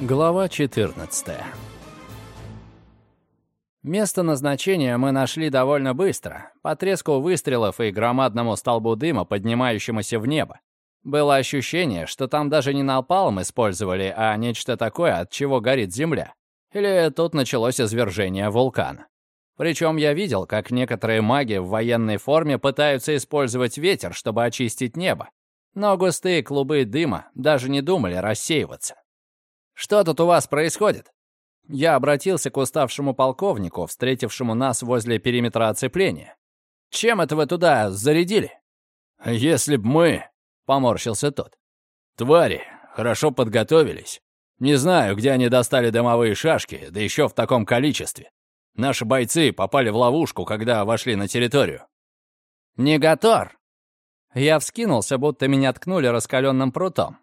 Глава 14 Место назначения мы нашли довольно быстро, по треску выстрелов и громадному столбу дыма, поднимающемуся в небо. Было ощущение, что там даже не напалм использовали, а нечто такое, от чего горит земля. Или тут началось извержение вулкана. Причем я видел, как некоторые маги в военной форме пытаются использовать ветер, чтобы очистить небо. Но густые клубы дыма даже не думали рассеиваться. «Что тут у вас происходит?» Я обратился к уставшему полковнику, встретившему нас возле периметра оцепления. «Чем это вы туда зарядили?» «Если б мы...» — поморщился тот. «Твари, хорошо подготовились. Не знаю, где они достали дымовые шашки, да еще в таком количестве. Наши бойцы попали в ловушку, когда вошли на территорию». «Негатор!» Я вскинулся, будто меня ткнули раскаленным прутом.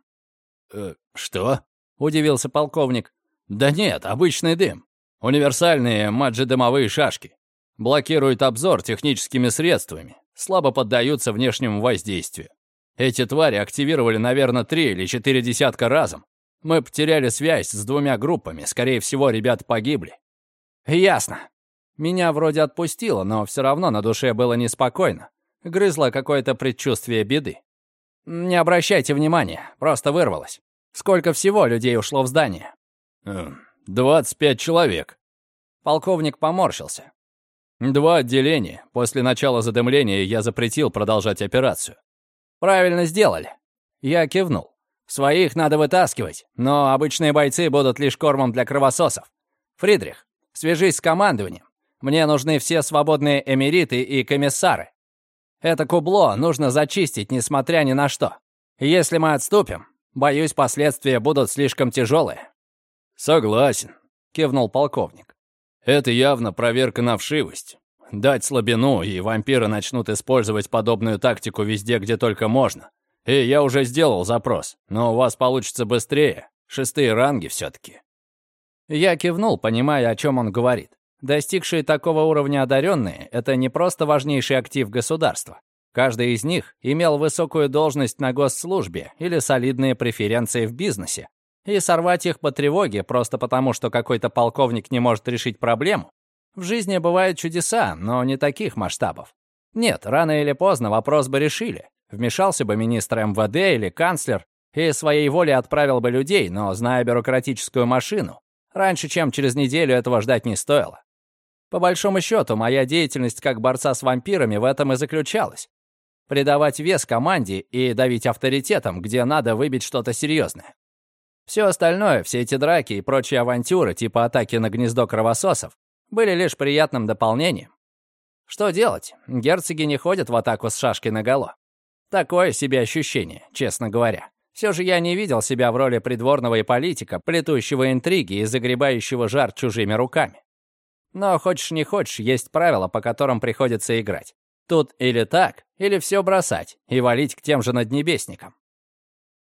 «Э, «Что?» — удивился полковник. «Да нет, обычный дым. Универсальные маджи-дымовые шашки. Блокируют обзор техническими средствами, слабо поддаются внешнему воздействию. Эти твари активировали, наверное, три или четыре десятка разом. Мы потеряли связь с двумя группами, скорее всего, ребята погибли». «Ясно. Меня вроде отпустило, но все равно на душе было неспокойно. Грызло какое-то предчувствие беды. Не обращайте внимания, просто вырвалось. Сколько всего людей ушло в здание?» «Двадцать пять человек». Полковник поморщился. «Два отделения. После начала задымления я запретил продолжать операцию». «Правильно сделали». Я кивнул. «Своих надо вытаскивать, но обычные бойцы будут лишь кормом для кровососов. Фридрих, свяжись с командованием. Мне нужны все свободные эмириты и комиссары. Это кубло нужно зачистить, несмотря ни на что. Если мы отступим, Боюсь, последствия будут слишком тяжелые». «Согласен», — кивнул полковник. «Это явно проверка на вшивость. Дать слабину, и вампиры начнут использовать подобную тактику везде, где только можно. И я уже сделал запрос, но у вас получится быстрее. Шестые ранги все-таки». Я кивнул, понимая, о чем он говорит. Достигшие такого уровня одаренные — это не просто важнейший актив государства. Каждый из них имел высокую должность на госслужбе или солидные преференции в бизнесе. И сорвать их по тревоге просто потому, что какой-то полковник не может решить проблему. В жизни бывают чудеса, но не таких масштабов. Нет, рано или поздно вопрос бы решили. Вмешался бы министр МВД или канцлер и своей волей отправил бы людей, но, зная бюрократическую машину, раньше, чем через неделю этого ждать не стоило. По большому счету, моя деятельность как борца с вампирами в этом и заключалась придавать вес команде и давить авторитетом, где надо выбить что-то серьезное. Все остальное, все эти драки и прочие авантюры, типа атаки на гнездо кровососов, были лишь приятным дополнением. Что делать? Герцоги не ходят в атаку с шашкой наголо. Такое себе ощущение, честно говоря. Все же я не видел себя в роли придворного и политика, плетущего интриги и загребающего жар чужими руками. Но хочешь не хочешь, есть правила, по которым приходится играть. Тут или так, или все бросать и валить к тем же наднебесникам.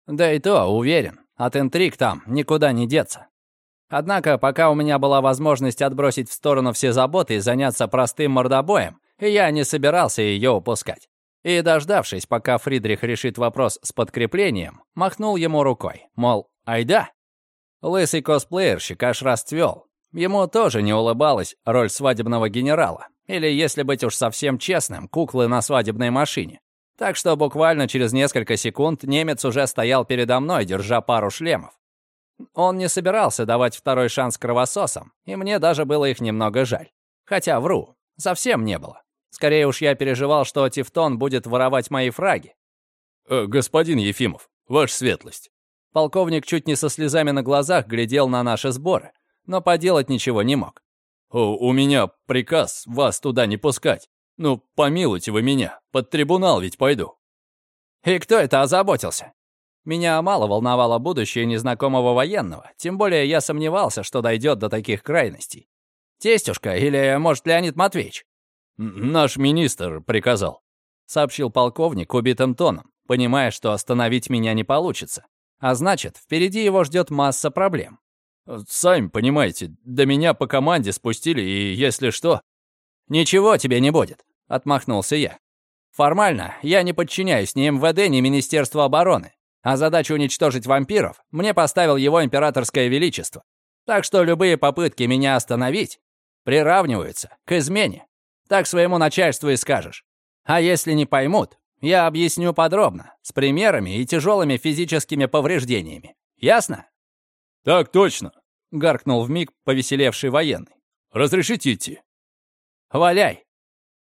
Да и то, уверен, от интриг там никуда не деться. Однако, пока у меня была возможность отбросить в сторону все заботы и заняться простым мордобоем, я не собирался ее упускать. И, дождавшись, пока Фридрих решит вопрос с подкреплением, махнул ему рукой, мол, айда. Лысый косплеерщик аж расцвел. Ему тоже не улыбалась роль свадебного генерала. Или, если быть уж совсем честным, куклы на свадебной машине. Так что буквально через несколько секунд немец уже стоял передо мной, держа пару шлемов. Он не собирался давать второй шанс кровососам, и мне даже было их немного жаль. Хотя вру, совсем не было. Скорее уж я переживал, что Тевтон будет воровать мои фраги. «Э, «Господин Ефимов, ваша светлость». Полковник чуть не со слезами на глазах глядел на наши сборы, но поделать ничего не мог. «У меня приказ вас туда не пускать. Ну, помилуйте вы меня, под трибунал ведь пойду». «И кто это озаботился?» Меня мало волновало будущее незнакомого военного, тем более я сомневался, что дойдет до таких крайностей. «Тестюшка или, может, Леонид Матвеевич?» «Наш министр приказал», — сообщил полковник убитым тоном, понимая, что остановить меня не получится. А значит, впереди его ждет масса проблем. «Сами понимаете, до меня по команде спустили, и если что...» «Ничего тебе не будет», — отмахнулся я. «Формально я не подчиняюсь ни МВД, ни Министерству обороны. А задачу уничтожить вампиров мне поставил его императорское величество. Так что любые попытки меня остановить приравниваются к измене. Так своему начальству и скажешь. А если не поймут, я объясню подробно, с примерами и тяжелыми физическими повреждениями. Ясно? «Так точно», — гаркнул вмиг повеселевший военный. «Разрешите идти?» «Валяй!»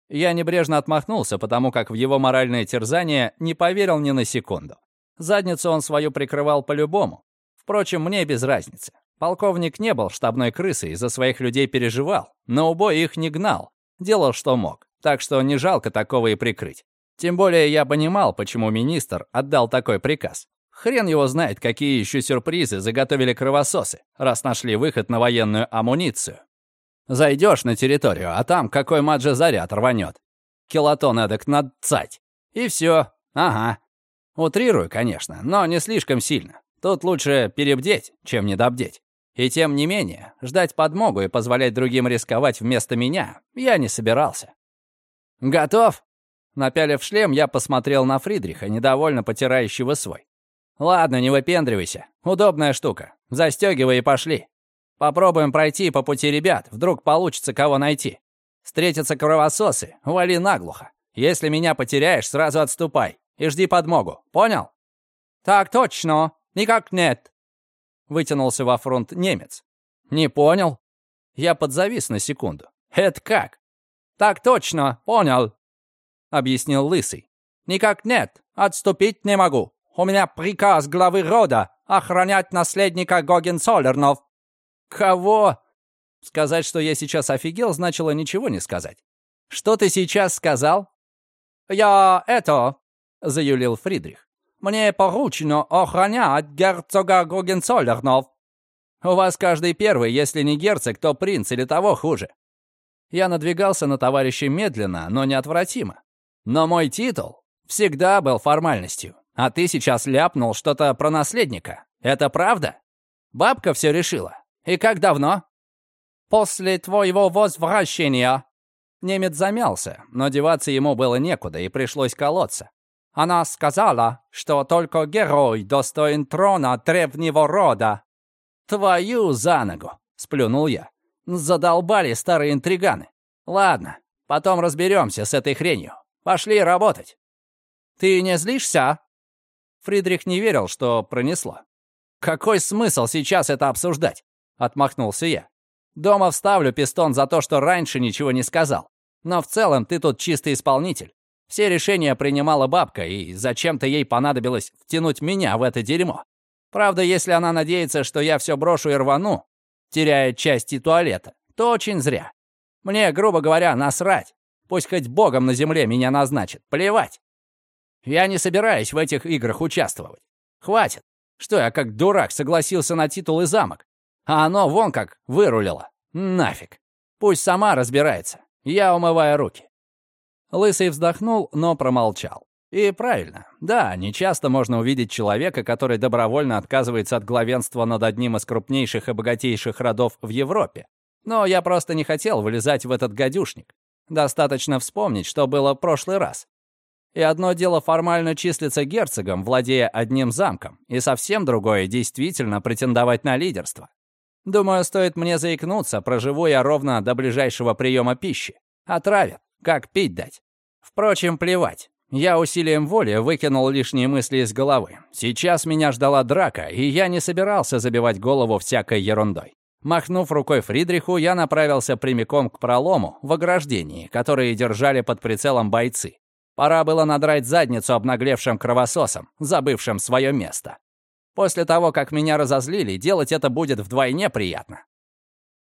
Я небрежно отмахнулся, потому как в его моральное терзание не поверил ни на секунду. Задницу он свою прикрывал по-любому. Впрочем, мне без разницы. Полковник не был штабной крысой, за своих людей переживал, но убой их не гнал, делал, что мог, так что не жалко такого и прикрыть. Тем более я понимал, почему министр отдал такой приказ. Хрен его знает, какие еще сюрпризы заготовили кровососы, раз нашли выход на военную амуницию. Зайдешь на территорию, а там какой маджа заряд рванет. Килотон эдак надцать. И все. Ага. Утрирую, конечно, но не слишком сильно. Тут лучше перебдеть, чем недобдеть. И тем не менее, ждать подмогу и позволять другим рисковать вместо меня я не собирался. «Готов?» Напялив шлем, я посмотрел на Фридриха, недовольно потирающего свой. «Ладно, не выпендривайся. Удобная штука. Застегивай и пошли. Попробуем пройти по пути ребят. Вдруг получится кого найти. Встретятся кровососы, вали наглухо. Если меня потеряешь, сразу отступай и жди подмогу. Понял?» «Так точно. Никак нет», — вытянулся во фронт немец. «Не понял?» Я подзавис на секунду. «Это как?» «Так точно, понял», — объяснил Лысый. «Никак нет, отступить не могу. У меня приказ главы рода охранять наследника Гогенцоллернов». «Кого?» Сказать, что я сейчас офигел, значило ничего не сказать. «Что ты сейчас сказал?» «Я это...» — заюлил Фридрих. «Мне поручено охранять герцога Гогенцоллернов». «У вас каждый первый, если не герцог, то принц или того хуже. Я надвигался на товарища медленно, но неотвратимо. Но мой титул всегда был формальностью. А ты сейчас ляпнул что-то про наследника. Это правда? Бабка все решила. И как давно? После твоего возвращения. Немец замялся, но деваться ему было некуда, и пришлось колоться. Она сказала, что только герой достоин трона древнего рода. «Твою за ногу!» — сплюнул я. Задолбали старые интриганы. Ладно, потом разберемся с этой хренью. Пошли работать. Ты не злишься? Фридрих не верил, что пронесло. Какой смысл сейчас это обсуждать? Отмахнулся я. Дома вставлю пистон за то, что раньше ничего не сказал. Но в целом ты тут чистый исполнитель. Все решения принимала бабка, и зачем-то ей понадобилось втянуть меня в это дерьмо. Правда, если она надеется, что я все брошу и рвану, теряя части туалета, то очень зря. Мне, грубо говоря, насрать. Пусть хоть богом на земле меня назначит. Плевать. Я не собираюсь в этих играх участвовать. Хватит. Что я как дурак согласился на титул и замок. А оно вон как вырулило. Нафиг. Пусть сама разбирается. Я умываю руки. Лысый вздохнул, но промолчал. И правильно. Да, нечасто можно увидеть человека, который добровольно отказывается от главенства над одним из крупнейших и богатейших родов в Европе. Но я просто не хотел вылезать в этот гадюшник. Достаточно вспомнить, что было в прошлый раз. И одно дело формально числиться герцогом, владея одним замком, и совсем другое — действительно претендовать на лидерство. Думаю, стоит мне заикнуться, проживу я ровно до ближайшего приема пищи. Отравят, как пить дать. Впрочем, плевать. Я усилием воли выкинул лишние мысли из головы. Сейчас меня ждала драка, и я не собирался забивать голову всякой ерундой. Махнув рукой Фридриху, я направился прямиком к пролому в ограждении, которые держали под прицелом бойцы. Пора было надрать задницу обнаглевшим кровососам, забывшим свое место. После того, как меня разозлили, делать это будет вдвойне приятно.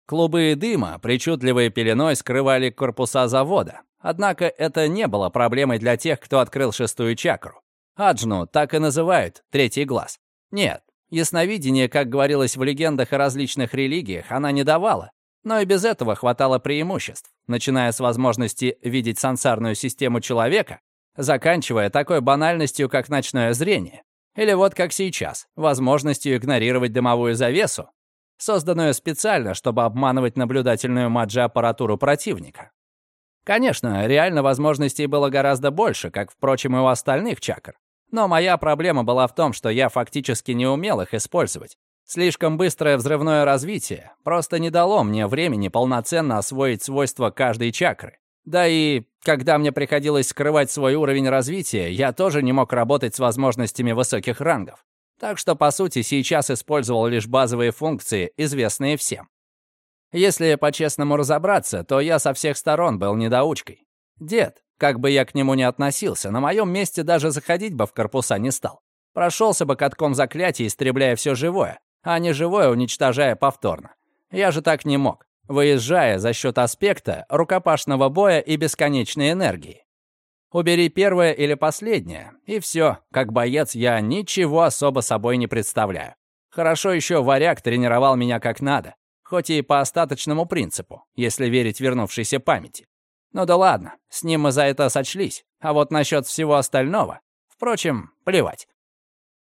Клубы дыма, причудливой пеленой, скрывали корпуса завода, Однако это не было проблемой для тех, кто открыл шестую чакру. Аджну так и называют «третий глаз». Нет, ясновидение, как говорилось в легендах о различных религиях, она не давала. Но и без этого хватало преимуществ, начиная с возможности видеть сансарную систему человека, заканчивая такой банальностью, как ночное зрение. Или вот как сейчас, возможностью игнорировать дымовую завесу, созданную специально, чтобы обманывать наблюдательную маджи-аппаратуру противника. Конечно, реально возможностей было гораздо больше, как, впрочем, и у остальных чакр. Но моя проблема была в том, что я фактически не умел их использовать. Слишком быстрое взрывное развитие просто не дало мне времени полноценно освоить свойства каждой чакры. Да и когда мне приходилось скрывать свой уровень развития, я тоже не мог работать с возможностями высоких рангов. Так что, по сути, сейчас использовал лишь базовые функции, известные всем. Если по-честному разобраться, то я со всех сторон был недоучкой. Дед, как бы я к нему ни относился, на моем месте даже заходить бы в корпуса не стал. Прошелся бы катком заклятия, истребляя все живое, а не живое уничтожая повторно. Я же так не мог, выезжая за счет аспекта рукопашного боя и бесконечной энергии. Убери первое или последнее, и все, как боец я ничего особо собой не представляю. Хорошо еще варяг тренировал меня как надо, хоть и по остаточному принципу, если верить вернувшейся памяти. Ну да ладно, с ним мы за это сочлись. А вот насчет всего остального... Впрочем, плевать.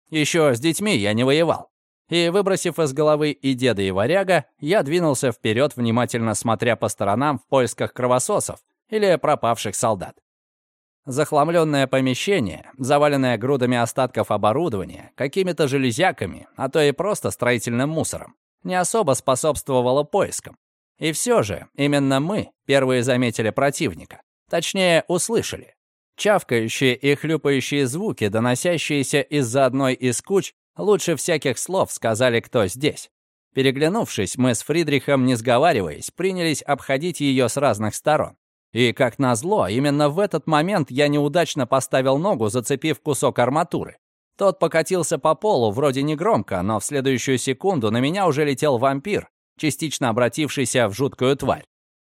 Еще с детьми я не воевал. И, выбросив из головы и деда, и варяга, я двинулся вперед, внимательно смотря по сторонам в поисках кровососов или пропавших солдат. Захламленное помещение, заваленное грудами остатков оборудования, какими-то железяками, а то и просто строительным мусором, не особо способствовало поискам. И все же, именно мы первые заметили противника. Точнее, услышали. Чавкающие и хлюпающие звуки, доносящиеся из-за одной из куч, лучше всяких слов сказали, кто здесь. Переглянувшись, мы с Фридрихом, не сговариваясь, принялись обходить ее с разных сторон. И, как назло, именно в этот момент я неудачно поставил ногу, зацепив кусок арматуры. Тот покатился по полу, вроде негромко, но в следующую секунду на меня уже летел вампир, частично обратившийся в жуткую тварь.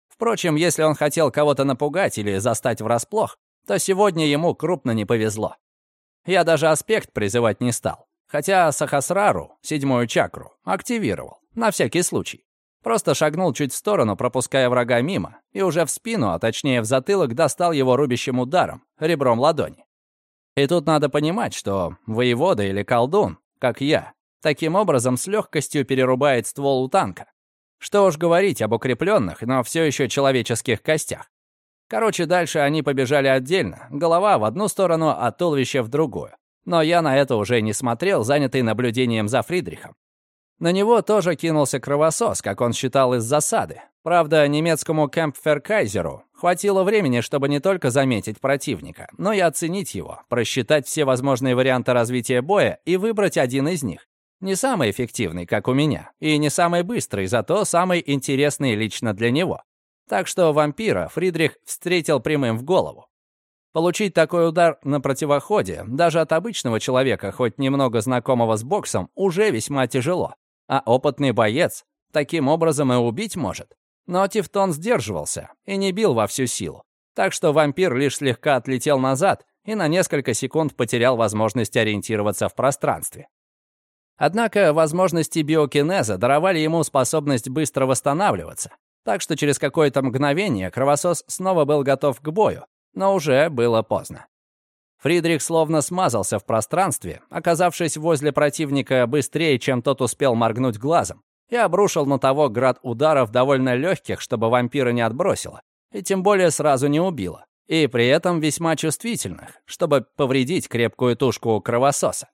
Впрочем, если он хотел кого-то напугать или застать врасплох, то сегодня ему крупно не повезло. Я даже аспект призывать не стал, хотя Сахасрару, седьмую чакру, активировал, на всякий случай. Просто шагнул чуть в сторону, пропуская врага мимо, и уже в спину, а точнее в затылок, достал его рубящим ударом, ребром ладони. И тут надо понимать, что воевода или колдун, как я, таким образом с легкостью перерубает ствол у танка. Что уж говорить об укрепленных, но все еще человеческих костях. Короче, дальше они побежали отдельно, голова в одну сторону, а туловище в другую. Но я на это уже не смотрел, занятый наблюдением за Фридрихом. На него тоже кинулся кровосос, как он считал, из засады. Правда, немецкому Кэмпферкайзеру хватило времени, чтобы не только заметить противника, но и оценить его, просчитать все возможные варианты развития боя и выбрать один из них. Не самый эффективный, как у меня, и не самый быстрый, зато самый интересный лично для него. Так что вампира Фридрих встретил прямым в голову. Получить такой удар на противоходе даже от обычного человека, хоть немного знакомого с боксом, уже весьма тяжело. А опытный боец таким образом и убить может. Но Тевтон сдерживался и не бил во всю силу. Так что вампир лишь слегка отлетел назад и на несколько секунд потерял возможность ориентироваться в пространстве. Однако возможности биокинеза даровали ему способность быстро восстанавливаться, так что через какое-то мгновение кровосос снова был готов к бою, но уже было поздно. Фридрих словно смазался в пространстве, оказавшись возле противника быстрее, чем тот успел моргнуть глазом, и обрушил на того град ударов довольно легких, чтобы вампира не отбросило, и тем более сразу не убило, и при этом весьма чувствительных, чтобы повредить крепкую тушку кровососа.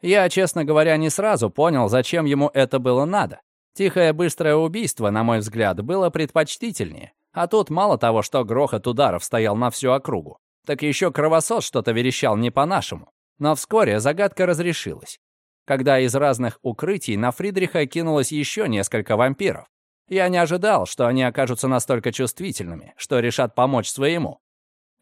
Я, честно говоря, не сразу понял, зачем ему это было надо. Тихое быстрое убийство, на мой взгляд, было предпочтительнее. А тут мало того, что грохот ударов стоял на всю округу, так еще кровосос что-то верещал не по-нашему. Но вскоре загадка разрешилась. Когда из разных укрытий на Фридриха кинулось еще несколько вампиров. Я не ожидал, что они окажутся настолько чувствительными, что решат помочь своему.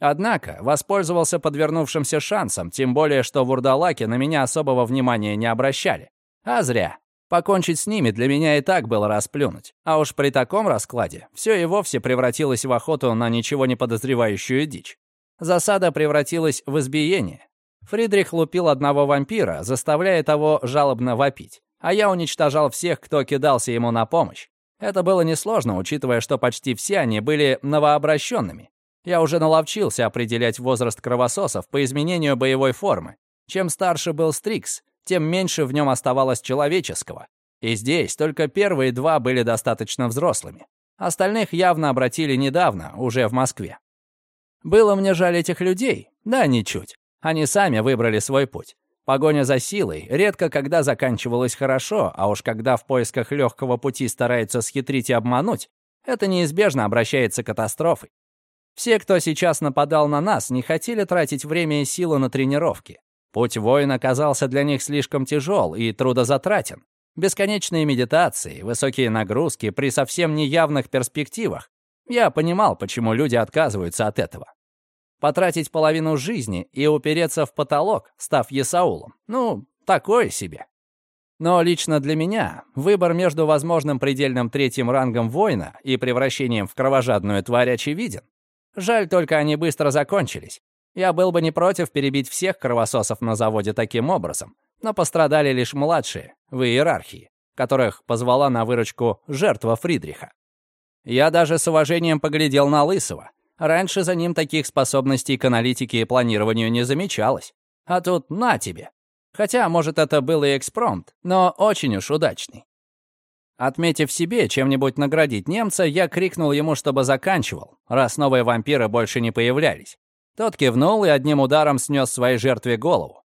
Однако воспользовался подвернувшимся шансом, тем более, что вурдалаки на меня особого внимания не обращали. А зря. Покончить с ними для меня и так было расплюнуть. А уж при таком раскладе все и вовсе превратилось в охоту на ничего не подозревающую дичь. Засада превратилась в избиение. Фридрих лупил одного вампира, заставляя того жалобно вопить. А я уничтожал всех, кто кидался ему на помощь. Это было несложно, учитывая, что почти все они были новообращенными. Я уже наловчился определять возраст кровососов по изменению боевой формы. Чем старше был Стрикс, тем меньше в нем оставалось человеческого. И здесь только первые два были достаточно взрослыми. Остальных явно обратили недавно, уже в Москве. Было мне жаль этих людей? Да, ничуть. Они сами выбрали свой путь. Погоня за силой редко когда заканчивалась хорошо, а уж когда в поисках легкого пути стараются схитрить и обмануть, это неизбежно обращается катастрофой. Все, кто сейчас нападал на нас, не хотели тратить время и силы на тренировки. Путь воина оказался для них слишком тяжел и трудозатратен. Бесконечные медитации, высокие нагрузки при совсем неявных перспективах. Я понимал, почему люди отказываются от этого. Потратить половину жизни и упереться в потолок, став Есаулом. Ну, такое себе. Но лично для меня выбор между возможным предельным третьим рангом воина и превращением в кровожадную тварь очевиден. Жаль только они быстро закончились. Я был бы не против перебить всех кровососов на заводе таким образом, но пострадали лишь младшие в иерархии, которых позвала на выручку жертва Фридриха. Я даже с уважением поглядел на Лысого. Раньше за ним таких способностей к аналитике и планированию не замечалось. А тут на тебе. Хотя, может, это был и экспромт, но очень уж удачный. Отметив себе чем-нибудь наградить немца, я крикнул ему, чтобы заканчивал, раз новые вампиры больше не появлялись. Тот кивнул и одним ударом снес своей жертве голову.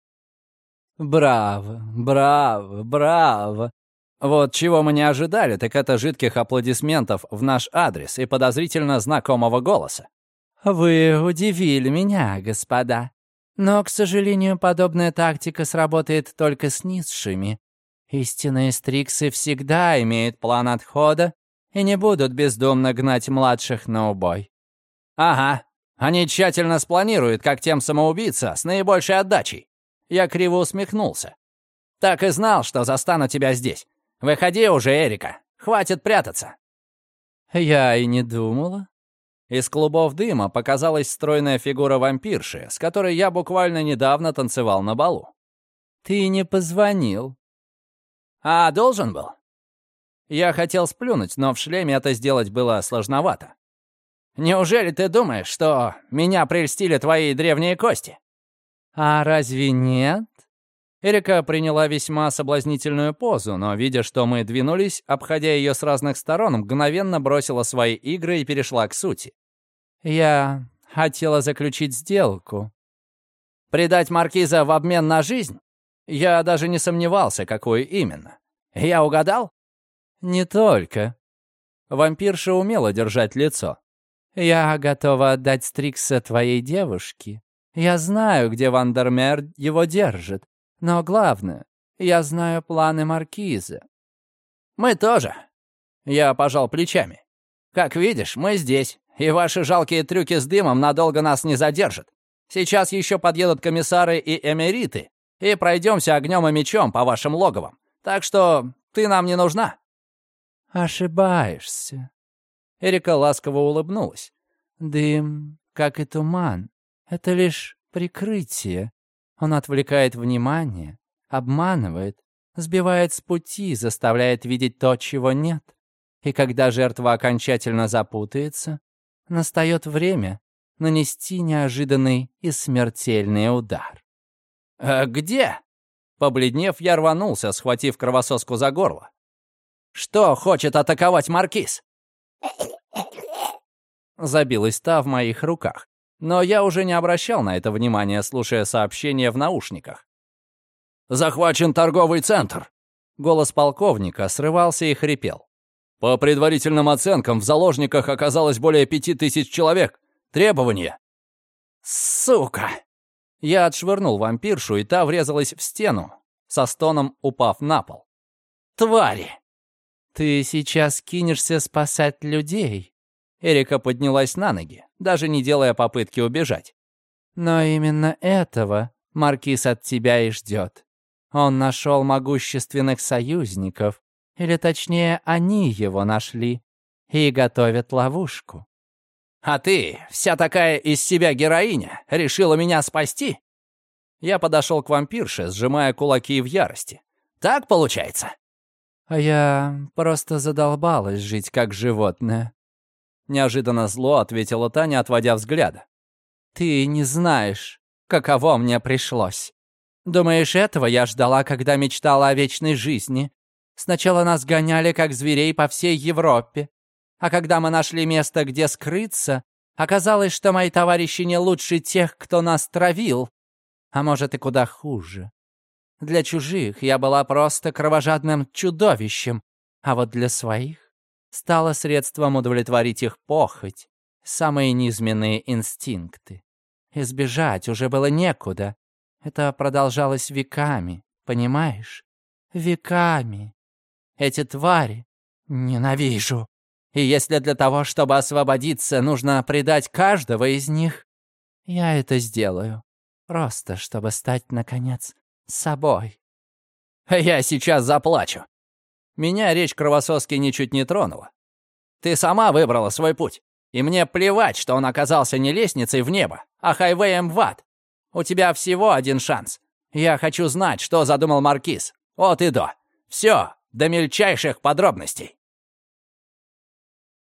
«Браво, браво, браво!» Вот чего мы не ожидали, так это жидких аплодисментов в наш адрес и подозрительно знакомого голоса. «Вы удивили меня, господа. Но, к сожалению, подобная тактика сработает только с низшими. Истинные стриксы всегда имеют план отхода и не будут бездумно гнать младших на убой. Ага, они тщательно спланируют, как тем самоубийца, с наибольшей отдачей. Я криво усмехнулся. Так и знал, что застану тебя здесь. Выходи уже, Эрика. Хватит прятаться. Я и не думала. Из клубов дыма показалась стройная фигура вампирши, с которой я буквально недавно танцевал на балу. Ты не позвонил. А должен был? Я хотел сплюнуть, но в шлеме это сделать было сложновато. Неужели ты думаешь, что меня прельстили твои древние кости? А разве нет? Эрика приняла весьма соблазнительную позу, но, видя, что мы двинулись, обходя ее с разных сторон, мгновенно бросила свои игры и перешла к сути. «Я хотела заключить сделку». «Предать Маркиза в обмен на жизнь?» Я даже не сомневался, какую именно. Я угадал? Не только. Вампирша умела держать лицо. Я готова отдать Стрикса твоей девушке. Я знаю, где Вандермер его держит. Но главное, я знаю планы Маркиза. Мы тоже. Я пожал плечами. Как видишь, мы здесь, и ваши жалкие трюки с дымом надолго нас не задержат. Сейчас еще подъедут комиссары и эмериты, и пройдемся огнем и мечом по вашим логовам. Так что ты нам не нужна». «Ошибаешься». Эрика ласково улыбнулась. «Дым, как и туман, это лишь прикрытие. Он отвлекает внимание, обманывает, сбивает с пути, заставляет видеть то, чего нет. И когда жертва окончательно запутается, настает время нанести неожиданный и смертельный удар. «Э, «Где?» Побледнев, я рванулся, схватив кровососку за горло. «Что хочет атаковать Маркиз?» Забилась та в моих руках. Но я уже не обращал на это внимания, слушая сообщения в наушниках. «Захвачен торговый центр!» Голос полковника срывался и хрипел. «По предварительным оценкам, в заложниках оказалось более пяти тысяч человек. Требования!» «Сука!» Я отшвырнул вампиршу, и та врезалась в стену, со стоном упав на пол. «Твари!» «Ты сейчас кинешься спасать людей?» Эрика поднялась на ноги, даже не делая попытки убежать. «Но именно этого Маркиз от тебя и ждет. Он нашел могущественных союзников, или точнее, они его нашли, и готовят ловушку. А ты, вся такая из себя героиня, решила меня спасти?» Я подошел к вампирше, сжимая кулаки в ярости. «Так получается?» «А я просто задолбалась жить как животное». Неожиданно зло ответила Таня, отводя взгляда. «Ты не знаешь, каково мне пришлось. Думаешь, этого я ждала, когда мечтала о вечной жизни? Сначала нас гоняли, как зверей, по всей Европе. А когда мы нашли место, где скрыться, оказалось, что мои товарищи не лучше тех, кто нас травил. А может, и куда хуже. Для чужих я была просто кровожадным чудовищем, а вот для своих стала средством удовлетворить их похоть, самые низменные инстинкты. Избежать уже было некуда. Это продолжалось веками, понимаешь? Веками. Эти твари ненавижу. И если для того, чтобы освободиться, нужно предать каждого из них, я это сделаю. Просто, чтобы стать, наконец, собой. Я сейчас заплачу. Меня речь кровососки ничуть не тронула. Ты сама выбрала свой путь. И мне плевать, что он оказался не лестницей в небо, а хайвеем в ад. У тебя всего один шанс. Я хочу знать, что задумал Маркиз. От и до. Все, до мельчайших подробностей.